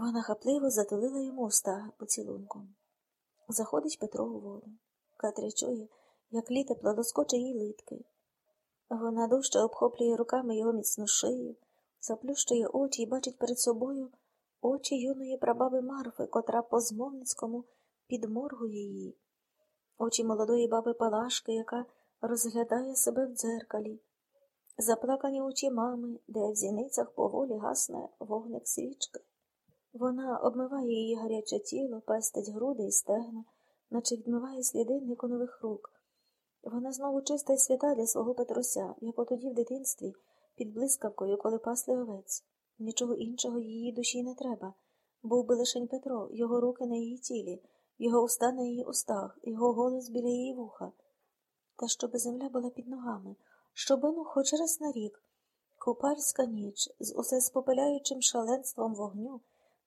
Вона хапливо затулила йому уста поцілунком. Заходить Петро у воду. Катря чує, як літепло доскоче їй литки. Вона дужче обхоплює руками його міцну шию, заплющує очі і бачить перед собою очі юної прабаби Марфи, котра по змовницькому підморгує її, очі молодої баби Палашки, яка розглядає себе в дзеркалі, заплакані очі мами, де в зіницях поволі гасне вогник свічки. Вона обмиває її гаряче тіло, пестить груди і стегна, наче відмиває сліди Никонових рук. Вона знову чиста й свята для свого Петруся, як отоді в дитинстві, під блискавкою, коли пасли овець. Нічого іншого її душі не треба. Був би лишень Петро, його руки на її тілі, його уста на її устах, його голос біля її вуха. Та щоби земля була під ногами, щоби ну хоч раз на рік, купальська ніч з усе спопиляючим шаленством вогню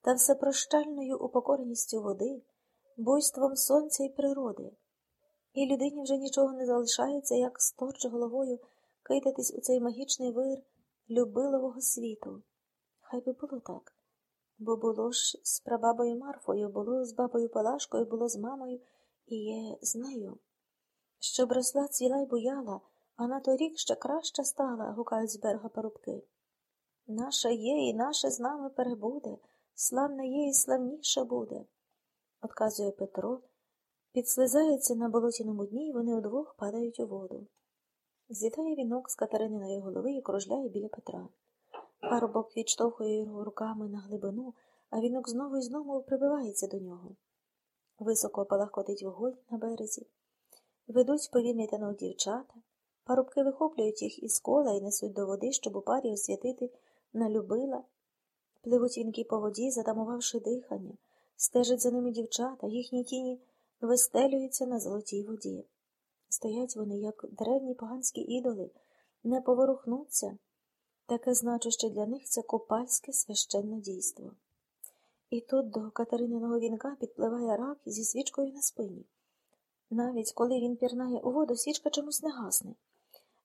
та всепрощальною упокореністю води, буйством сонця і природи. І людині вже нічого не залишається, як сторч головою кидатись у цей магічний вир любилового світу. Хай би було так. Бо було ж з прабабою Марфою, було з бабою Палашкою, було з мамою і є з нею. Щоб росла, цвіла й буяла, а на торік ще краще стала, гукають з берега парубки. Наше є, і наше з нами перебуде, славне є, і славніше буде, отказує Петро, підслизається на болотяному дні, і вони удвох падають у воду. З'їдає вінок з Катерининої голови і кружляє біля Петра. Парубок відштовхує його руками на глибину, а вінок знову і знову прибивається до нього. Високо палахкотить вогонь на березі. Ведуть повільний танок дівчата, парубки вихоплюють їх із кола і несуть до води, щоб у парі освятити налюбила. Пливуть вінки по воді, затамувавши дихання, стежать за ними дівчата, їхні тіні вистелюються на золотій воді. Стоять вони, як древні поганські ідоли, не поворухнуться. Таке значуще для них це копальське священне дійство. І тут до Катерининого вінка підпливає рак зі свічкою на спині. Навіть коли він пірнає у воду, свічка чомусь не гасне,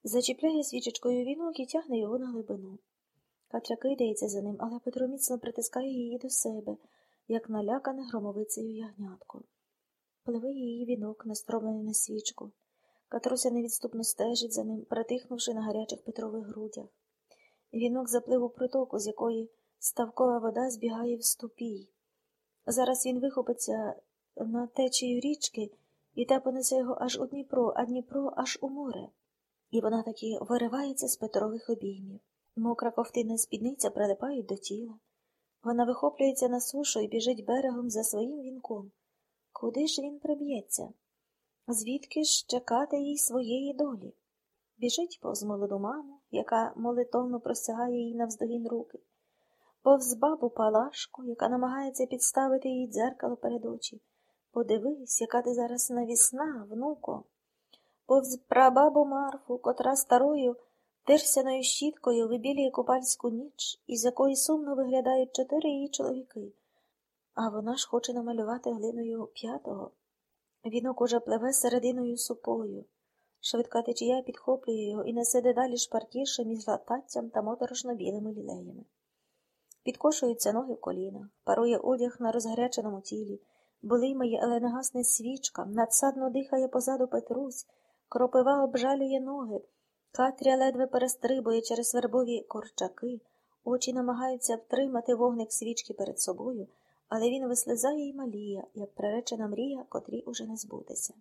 зачіпляє свічечкою вінок і тягне його на глибину. Катря кидається за ним, але Петро міцно притискає її до себе, як налякане громовицею ягнятко. Пливе її вінок, настромлений на свічку. Катруся невідступно стежить за ним, притихнувши на гарячих Петрових грудях. Вінок заплив у притоку, з якої ставкова вода збігає в ступій. Зараз він вихопиться на течію річки, і та понесе його аж у Дніпро, а Дніпро аж у море. І вона таки виривається з Петрових обіймів. Мокра ковтина спідниця прилипає до тіла. Вона вихоплюється на сушу і біжить берегом за своїм вінком. Куди ж він приб'ється? Звідки ж чекати їй своєї долі? Біжить повз молоду маму, яка молитовно простягає їй навздогін руки, повз бабу Палашку, яка намагається підставити їй дзеркало перед очі. Подивись, яка ти зараз навісна, внуко, повз прабабу Марфу, котра старою терсяною щіткою вибілює купальську ніч, із якої сумно виглядають чотири її чоловіки, а вона ж хоче намалювати глиною п'ятого. Вінок уже пливе серединою супою. Швидка течія підхоплює його і несе дедалі шпаркіше між лататтям та моторошно білими лілеями. Підкошуються ноги в колінах, парує одяг на розгаряченому тілі, болимає, але не гасне свічка, надсадно дихає позаду Петрусь, кропива обжалює ноги, Катря ледве перестрибує через вербові корчаки, очі намагаються втримати вогник свічки перед собою, але він вислизає й маліє, як приречена мрія, котрій уже не збудеться.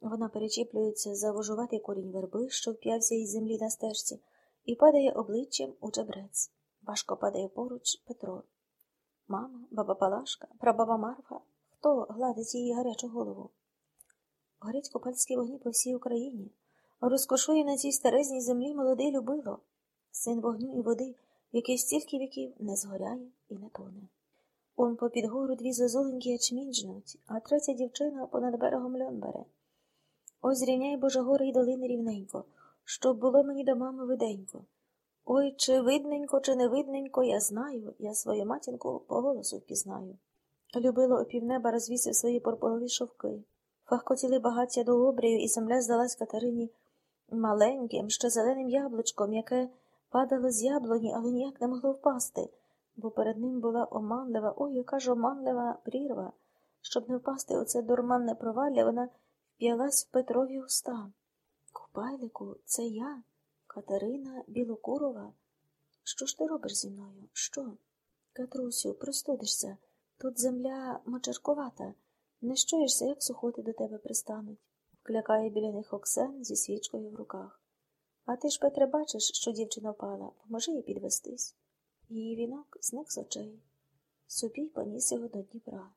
Вона перечіплюється за вожуватий корінь верби, що вп'явся із землі на стежці, і падає обличчям у чебрець. Важко падає поруч Петро. Мама, баба Палашка, прабаба Марфа. Хто гладить її гарячу голову? Горять копальські вогні по всій Україні. Розкошує на цій старезній землі молодий любило, син вогню і води, який стільки віків не згоряє і не тоне. Он попід гору дві зозоленькі ячмінь жнуть, а третя дівчина понад берегом льон бере. Ось зрівняй Боже гори й долини рівненько, щоб було мені до мами виденько. Ой, чи видненько, чи не видненько, я знаю, я свою матінку по голосу впізнаю. Любило опівнеба розвісив свої порполові шовки. Фахкотіли багаття до обрію, і земля здалась Катерині маленьким, ще зеленим яблучком, яке падало з яблуні, але ніяк не могло впасти, бо перед ним була оманлива, ой, яка ж оманлива прірва. Щоб не впасти у це дурманне провалля, вона вп'ялась в Петрові уста. Купайлику, це я, Катерина Білокурова. Що ж ти робиш зі мною? Що? Катрусю, простудишся. Тут земля мочаркувата. Не щуєшся, як сухоти до тебе пристануть. Клякає біля них Оксен зі свічкою в руках. А ти ж, Петре, бачиш, що дівчина впала, поможи їй підвестись. Її вінок зник з очей. Собі поніс його до Дніпра.